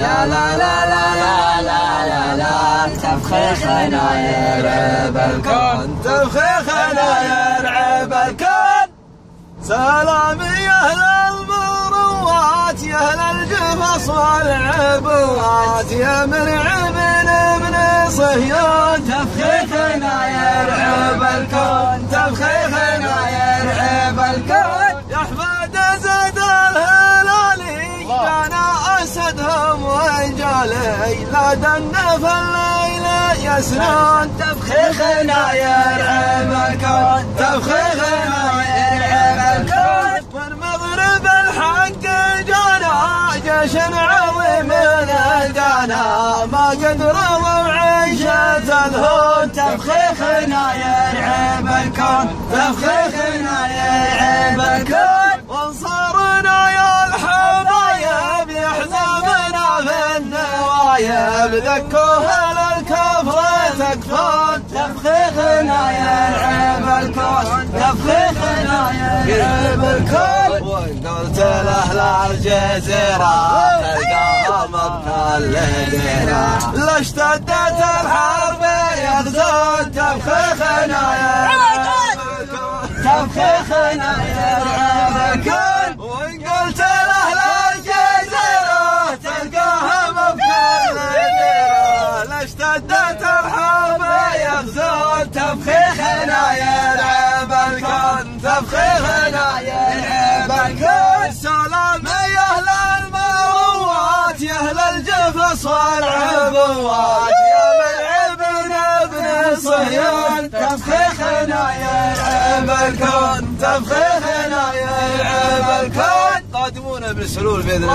يا لا لا لا لا لا لا لا تفخيخنا يرعب الكون تفخيخنا يرعب الكون سلام يا أهل المروات يا أهل القفص والعبوات يا مرعب من صهيون تفخيخنا يرعب الكون تفخيخنا يرعب الكون وجالي لا دنف الليل. يسنون تفخيخنا يرعب الكون. تفخيخنا يرعب الكون. والمغرب الحق جانا جيش عظيم الجانا. ما قد رووا عيشة الهون تفخيخنا يرعب الكون. تفخيخنا ذكوها للكفر تكفون تفخيخنا يرعب الكون تفخيخنا يرعب الكون وقلت لاهل الجزيرة تلقاهم بكل ديرة لا اشتدت الحرب يغزون تفخيخنا يرعب الكون تفخيخنا يرعب اشتدت الحرب يغزون تفخيخنا يلعب الكون تفخيخنا يلعب الكون سلام يا أهل المروات يا أهل الجفص والعبوات. يا ملعبنا ابن صهيون تفخيخنا يلعب الكون تفخيخنا يلعب الكون قادمون ابن سلول بإذن الله.